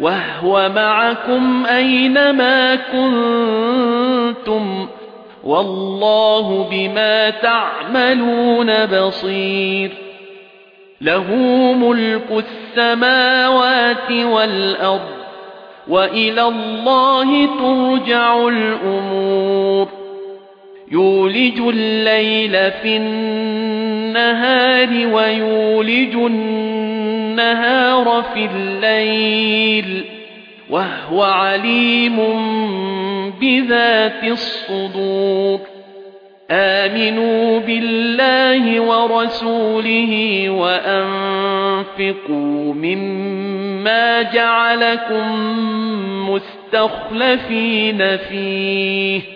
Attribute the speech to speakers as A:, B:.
A: وَهُوَ مَعَكُمْ أَيْنَمَا كُنتُمْ وَاللَّهُ بِمَا تَعْمَلُونَ بَصِيرٌ لَهُ مُلْكُ السَّمَاوَاتِ وَالْأَرْضِ وَإِلَى اللَّهِ تُرْجَعُ الْأُمُورُ يُولِجُ اللَّيْلَ فِي النَّهَارِ وَيُولِجُ النَّهَارَ فِي اللَّيْلِ وَهُوَ عَلِيمٌ بِذَاتِ الصُّدُورِ. آمِنُوا بِاللَّهِ وَرَسُولِهِ وَأَنفِقُوا مِمَّا جَعَلَكُم مُّسْتَخْلَفِينَ فِيهِ.